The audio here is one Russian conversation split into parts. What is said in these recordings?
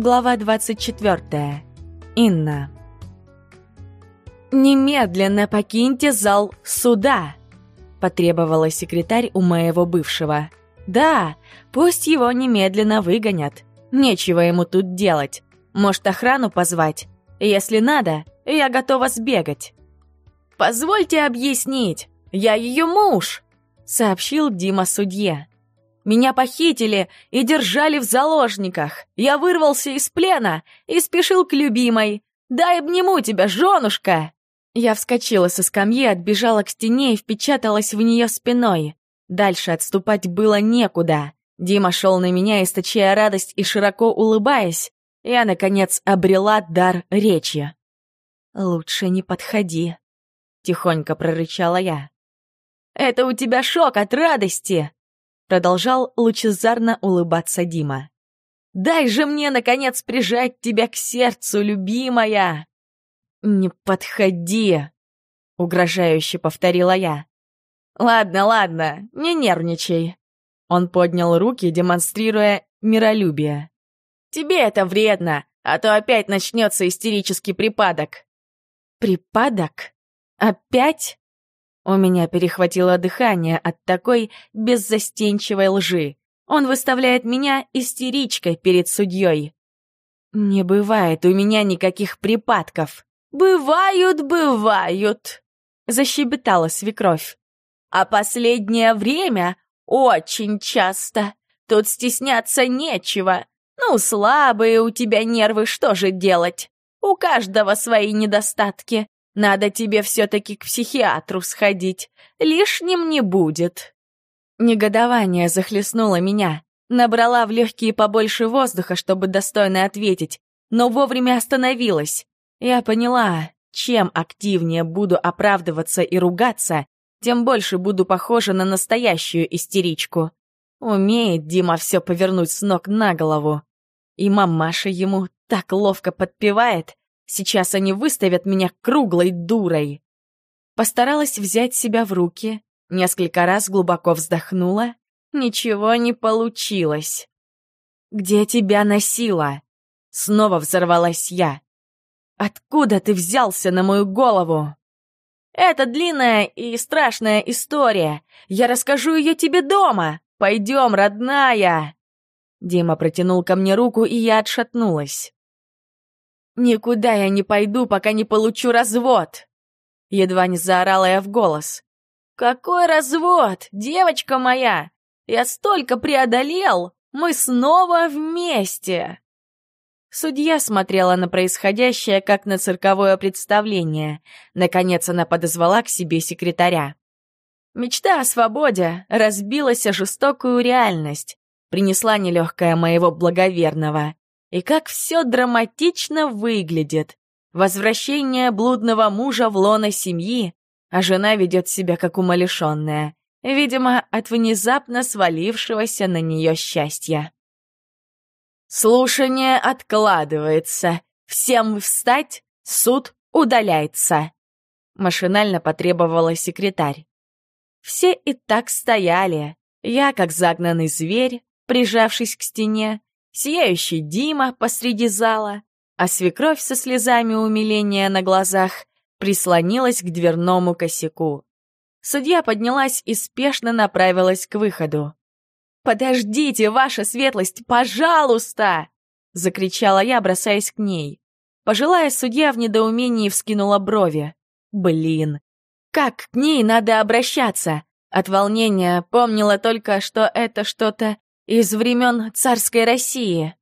Глава 24. Инна. «Немедленно покиньте зал суда!» — потребовала секретарь у моего бывшего. «Да, пусть его немедленно выгонят. Нечего ему тут делать. Может, охрану позвать? Если надо, я готова сбегать». «Позвольте объяснить, я ее муж!» — сообщил Дима судье. Меня похитили и держали в заложниках. Я вырвался из плена и спешил к любимой. Дай обниму тебя, женушка!» Я вскочила со скамьи, отбежала к стене и впечаталась в нее спиной. Дальше отступать было некуда. Дима шел на меня, источая радость и широко улыбаясь. Я, наконец, обрела дар речи. «Лучше не подходи», — тихонько прорычала я. «Это у тебя шок от радости!» Продолжал лучезарно улыбаться Дима. «Дай же мне, наконец, прижать тебя к сердцу, любимая!» «Не подходи!» — угрожающе повторила я. «Ладно, ладно, не нервничай!» Он поднял руки, демонстрируя миролюбие. «Тебе это вредно, а то опять начнется истерический припадок». «Припадок? Опять?» У меня перехватило дыхание от такой беззастенчивой лжи. Он выставляет меня истеричкой перед судьей. Не бывает у меня никаких припадков. «Бывают, бывают», — защебетала свекровь. «А последнее время очень часто. Тут стесняться нечего. Ну, слабые у тебя нервы, что же делать? У каждого свои недостатки. Надо тебе все-таки к психиатру сходить. Лишним не будет». Негодование захлестнуло меня. Набрала в легкие побольше воздуха, чтобы достойно ответить, но вовремя остановилась. Я поняла, чем активнее буду оправдываться и ругаться, тем больше буду похожа на настоящую истеричку. Умеет Дима все повернуть с ног на голову. И мамаша ему так ловко подпевает, Сейчас они выставят меня круглой дурой. Постаралась взять себя в руки, несколько раз глубоко вздохнула. Ничего не получилось. «Где тебя носила?» Снова взорвалась я. «Откуда ты взялся на мою голову?» «Это длинная и страшная история. Я расскажу ее тебе дома. Пойдем, родная!» Дима протянул ко мне руку, и я отшатнулась. «Никуда я не пойду, пока не получу развод!» Едва не заорала я в голос. «Какой развод, девочка моя? Я столько преодолел! Мы снова вместе!» Судья смотрела на происходящее, как на цирковое представление. Наконец она подозвала к себе секретаря. Мечта о свободе разбилась о жестокую реальность, принесла нелегкая моего благоверного. И как все драматично выглядит. Возвращение блудного мужа в лоно семьи, а жена ведет себя как умалишенная, видимо, от внезапно свалившегося на нее счастья. «Слушание откладывается. Всем встать, суд удаляется», — машинально потребовала секретарь. Все и так стояли. Я, как загнанный зверь, прижавшись к стене, сияющий Дима посреди зала, а свекровь со слезами умиления на глазах прислонилась к дверному косяку. Судья поднялась и спешно направилась к выходу. «Подождите, ваша светлость, пожалуйста!» — закричала я, бросаясь к ней. Пожилая судья в недоумении вскинула брови. «Блин, как к ней надо обращаться?» От волнения помнила только, что это что-то из времен царской России.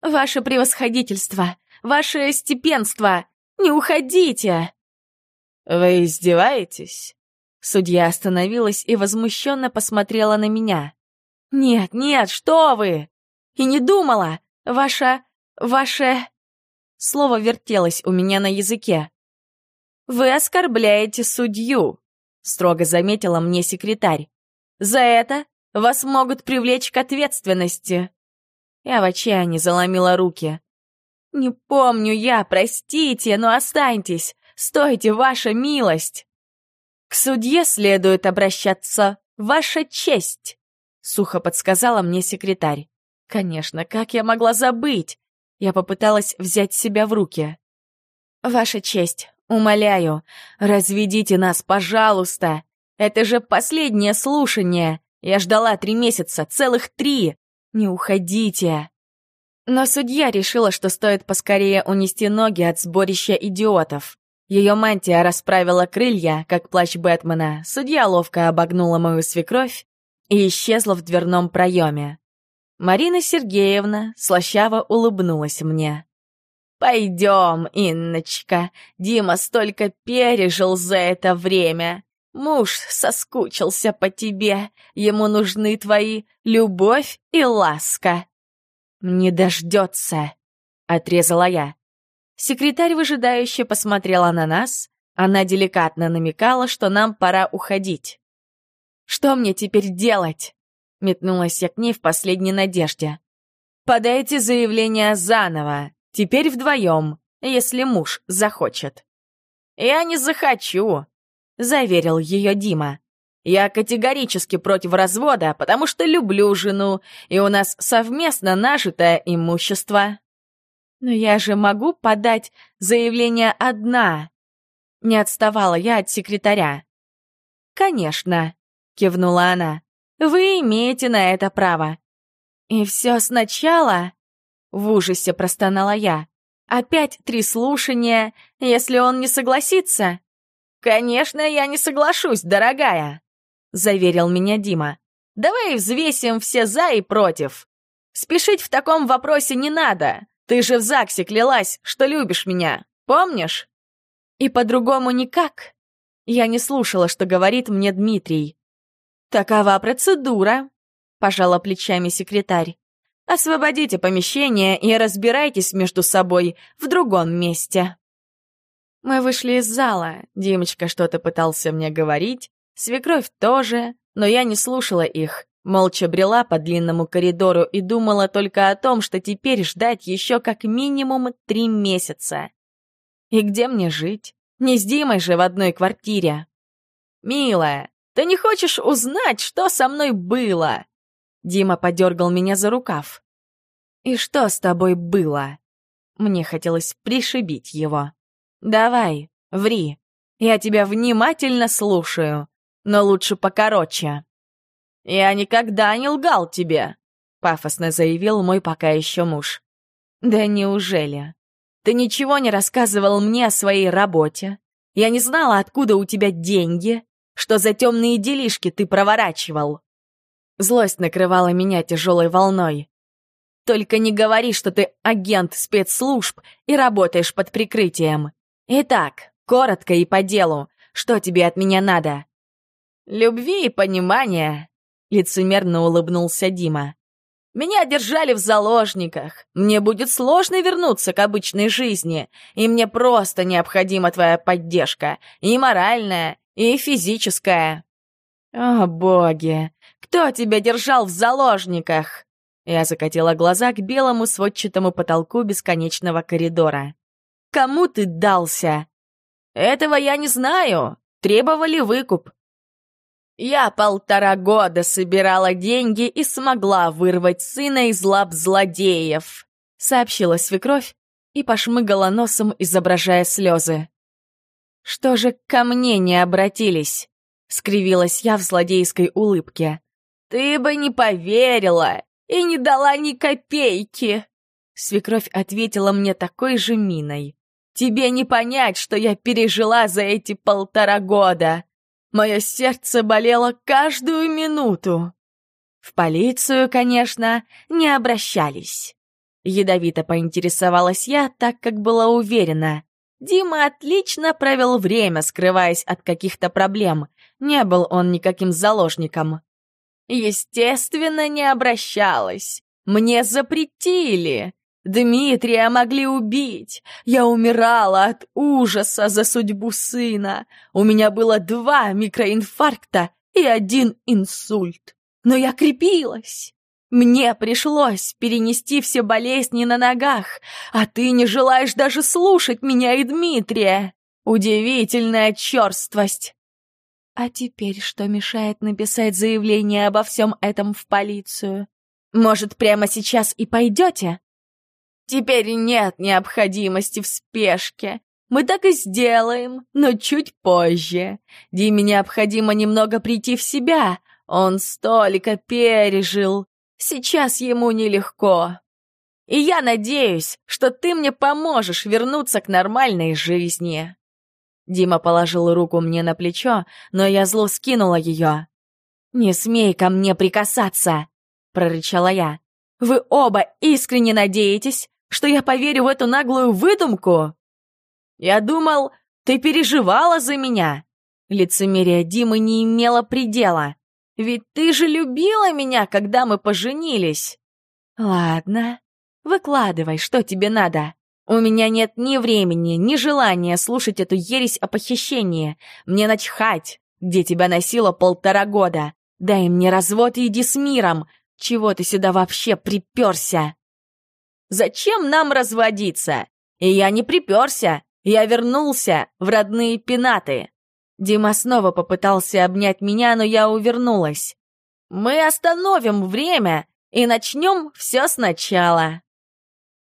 Ваше превосходительство, ваше степенство, не уходите!» «Вы издеваетесь?» Судья остановилась и возмущенно посмотрела на меня. «Нет, нет, что вы! И не думала! Ваша... ваше...» Слово вертелось у меня на языке. «Вы оскорбляете судью», — строго заметила мне секретарь. «За это вас могут привлечь к ответственности. Я в отчаянии заломила руки. Не помню я, простите, но останьтесь. Стойте, ваша милость. К судье следует обращаться, ваша честь, сухо подсказала мне секретарь. Конечно, как я могла забыть? Я попыталась взять себя в руки. «Ваша честь, умоляю, разведите нас, пожалуйста. Это же последнее слушание. Я ждала три месяца, целых три. Не уходите». Но судья решила, что стоит поскорее унести ноги от сборища идиотов. Ее мантия расправила крылья, как плащ Бэтмена. Судья ловко обогнула мою свекровь и исчезла в дверном проеме. Марина Сергеевна слащаво улыбнулась мне. «Пойдем, Инночка, Дима столько пережил за это время. Муж соскучился по тебе, ему нужны твои любовь и ласка». «Не дождется», — отрезала я. Секретарь выжидающе посмотрела на нас. Она деликатно намекала, что нам пора уходить. «Что мне теперь делать?» — метнулась я к ней в последней надежде. «Подайте заявление заново, теперь вдвоем, если муж захочет». «Я не захочу», — заверил ее Дима. «Я категорически против развода, потому что люблю жену, и у нас совместно нажитое имущество». «Но я же могу подать заявление одна!» Не отставала я от секретаря. «Конечно», — кивнула она, — «вы имеете на это право». «И все сначала?» — в ужасе простонала я. «Опять три слушания, если он не согласится?» «Конечно, я не соглашусь, дорогая», — заверил меня Дима. «Давай взвесим все «за» и «против». Спешить в таком вопросе не надо. Ты же в ЗАГСе клялась, что любишь меня, помнишь? И по-другому никак. Я не слушала, что говорит мне Дмитрий. Такова процедура, пожала плечами секретарь. Освободите помещение и разбирайтесь между собой в другом месте. Мы вышли из зала. Димочка что-то пытался мне говорить, свекровь тоже, но я не слушала их. Молча брела по длинному коридору и думала только о том, что теперь ждать еще как минимум три месяца. И где мне жить? Не с Димой же в одной квартире. «Милая, ты не хочешь узнать, что со мной было?» Дима подергал меня за рукав. «И что с тобой было?» Мне хотелось пришибить его. «Давай, ври. Я тебя внимательно слушаю, но лучше покороче». «Я никогда не лгал тебе», — пафосно заявил мой пока еще муж. «Да неужели? Ты ничего не рассказывал мне о своей работе? Я не знала, откуда у тебя деньги, что за темные делишки ты проворачивал». Злость накрывала меня тяжелой волной. «Только не говори, что ты агент спецслужб и работаешь под прикрытием. Итак, коротко и по делу, что тебе от меня надо?» «Любви и понимания», лицемерно улыбнулся Дима. Меня держали в заложниках. Мне будет сложно вернуться к обычной жизни, и мне просто необходима твоя поддержка, и моральная, и физическая. О, боги, кто тебя держал в заложниках? Я закатила глаза к белому сводчатому потолку бесконечного коридора. Кому ты дался? Этого я не знаю. Требовали выкуп. Я полтора года собирала деньги и смогла вырвать сына из лап злодеев», — сообщила свекровь и пошмыгала носом, изображая слезы. «Что же ко мне не обратились?» — скривилась я в злодейской улыбке. «Ты бы не поверила и не дала ни копейки!» Свекровь ответила мне такой же миной. «Тебе не понять, что я пережила за эти полтора года!» Мое сердце болело каждую минуту. В полицию, конечно, не обращались. Ядовито поинтересовалась я, так как была уверена. Дима отлично провел время, скрываясь от каких-то проблем. Не был он никаким заложником. Естественно, не обращалась. Мне запретили. Дмитрия могли убить. Я умирала от ужаса за судьбу сына. У меня было два микроинфаркта и один инсульт. Но я крепилась. Мне пришлось перенести все болезни на ногах, а ты не желаешь даже слушать меня и Дмитрия. Удивительная черствость. А теперь что мешает написать заявление обо всем этом в полицию? Может, прямо сейчас и пойдете? Теперь нет необходимости в спешке. Мы так и сделаем, но чуть позже. Диме необходимо немного прийти в себя. Он столько пережил. Сейчас ему нелегко. И я надеюсь, что ты мне поможешь вернуться к нормальной жизни. Дима положил руку мне на плечо, но я зло скинула ее. «Не смей ко мне прикасаться!» — прорычала я. «Вы оба искренне надеетесь, что я поверю в эту наглую выдумку?» «Я думал, ты переживала за меня!» Лицемерие Димы не имело предела. «Ведь ты же любила меня, когда мы поженились!» «Ладно, выкладывай, что тебе надо!» У меня нет ни времени, ни желания слушать эту ересь о похищении. Мне начхать, где тебя носило полтора года. Дай мне развод и иди с миром. Чего ты сюда вообще приперся? Зачем нам разводиться? И я не приперся. Я вернулся в родные пенаты. Дима снова попытался обнять меня, но я увернулась. Мы остановим время и начнем все сначала.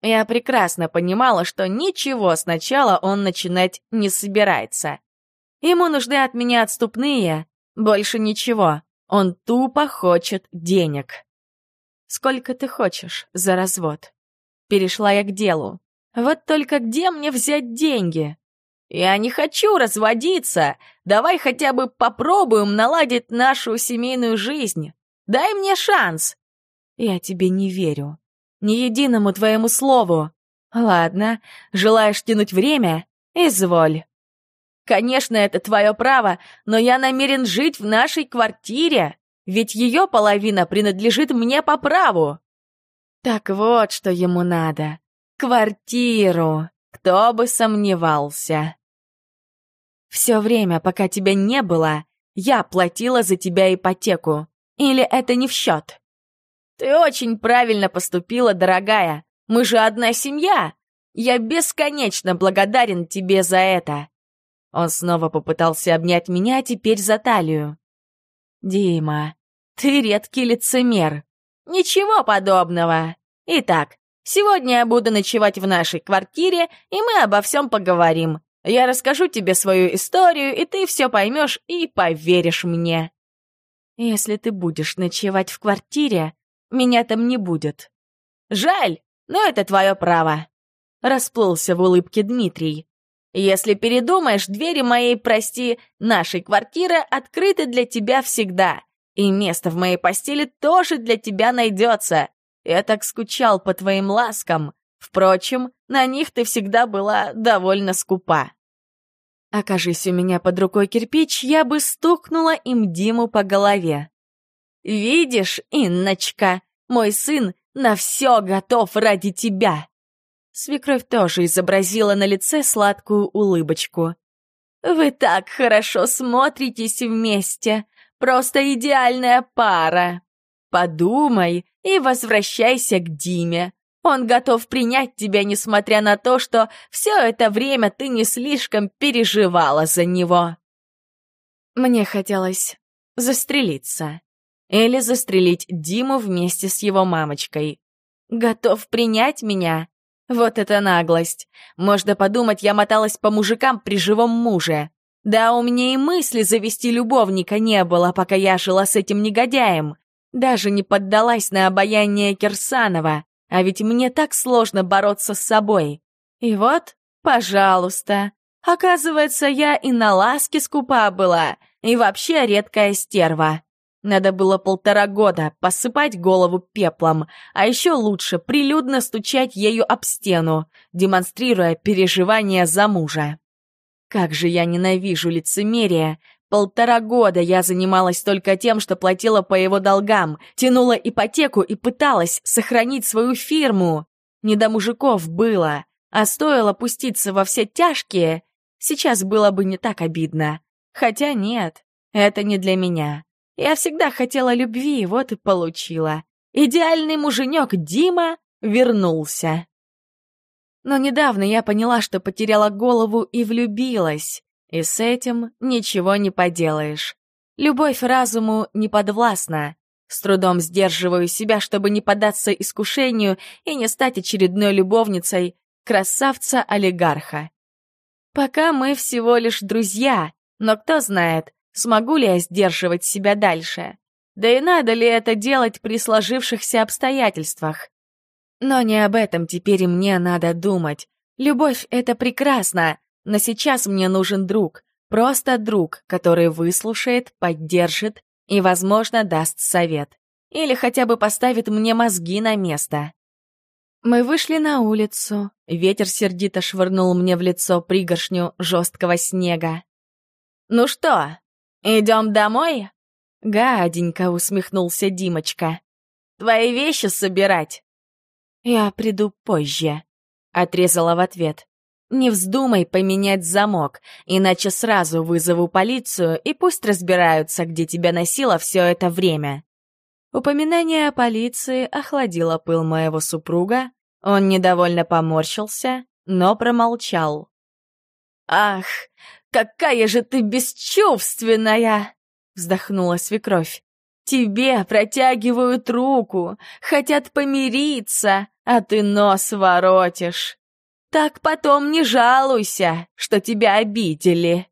Я прекрасно понимала, что ничего сначала он начинать не собирается. Ему нужны от меня отступные, больше ничего. Он тупо хочет денег. «Сколько ты хочешь за развод?» Перешла я к делу. «Вот только где мне взять деньги?» «Я не хочу разводиться. Давай хотя бы попробуем наладить нашу семейную жизнь. Дай мне шанс». «Я тебе не верю», ни единому твоему слову. Ладно, желаешь тянуть время? Изволь. Конечно, это твое право, но я намерен жить в нашей квартире, ведь ее половина принадлежит мне по праву. Так вот, что ему надо. Квартиру. Кто бы сомневался. Все время, пока тебя не было, я платила за тебя ипотеку. Или это не в счет? «Ты очень правильно поступила, дорогая. Мы же одна семья. Я бесконечно благодарен тебе за это». Он снова попытался обнять меня, теперь за талию. «Дима, ты редкий лицемер». «Ничего подобного. Итак, сегодня я буду ночевать в нашей квартире, и мы обо всем поговорим. Я расскажу тебе свою историю, и ты все поймешь и поверишь мне». «Если ты будешь ночевать в квартире, меня там не будет. Жаль, но это твое право. Расплылся в улыбке Дмитрий. Если передумаешь, двери моей, прости, нашей квартиры открыты для тебя всегда. И место в моей постели тоже для тебя найдется. Я так скучал по твоим ласкам. Впрочем, на них ты всегда была довольно скупа. Окажись у меня под рукой кирпич, я бы стукнула им Диму по голове. «Видишь, Инночка, мой сын на все готов ради тебя!» Свекровь тоже изобразила на лице сладкую улыбочку. «Вы так хорошо смотритесь вместе! Просто идеальная пара! Подумай и возвращайся к Диме. Он готов принять тебя, несмотря на то, что все это время ты не слишком переживала за него». Мне хотелось застрелиться или застрелить Диму вместе с его мамочкой. Готов принять меня? Вот это наглость. Можно подумать, я моталась по мужикам при живом муже. Да, у меня и мысли завести любовника не было, пока я жила с этим негодяем. Даже не поддалась на обаяние Кирсанова, а ведь мне так сложно бороться с собой. И вот, пожалуйста. Оказывается, я и на ласке скупа была, и вообще редкая стерва. Надо было полтора года посыпать голову пеплом, а еще лучше прилюдно стучать ею об стену, демонстрируя переживания за мужа. Как же я ненавижу лицемерие! Полтора года я занималась только тем, что платила по его долгам, тянула ипотеку и пыталась сохранить свою фирму. Не до мужиков было, а стоило пуститься во все тяжкие, сейчас было бы не так обидно. Хотя нет, это не для меня. Я всегда хотела любви, вот и получила. Идеальный муженек Дима вернулся. Но недавно я поняла, что потеряла голову и влюбилась. И с этим ничего не поделаешь. Любовь разуму не подвластна. С трудом сдерживаю себя, чтобы не поддаться искушению и не стать очередной любовницей красавца-олигарха. Пока мы всего лишь друзья, но кто знает, смогу ли я сдерживать себя дальше. Да и надо ли это делать при сложившихся обстоятельствах? Но не об этом теперь мне надо думать. Любовь — это прекрасно, но сейчас мне нужен друг, просто друг, который выслушает, поддержит и, возможно, даст совет. Или хотя бы поставит мне мозги на место. Мы вышли на улицу. Ветер сердито швырнул мне в лицо пригоршню жесткого снега. «Ну что, идем домой?» Гаденько усмехнулся Димочка. «Твои вещи собирать?» «Я приду позже», — отрезала в ответ. «Не вздумай поменять замок, иначе сразу вызову полицию и пусть разбираются, где тебя носило все это время». Упоминание о полиции охладило пыл моего супруга, он недовольно поморщился, но промолчал. «Ах, какая же ты бесчувственная!» — вздохнула свекровь. «Тебе протягивают руку, хотят помириться, а ты нос воротишь. Так потом не жалуйся, что тебя обидели».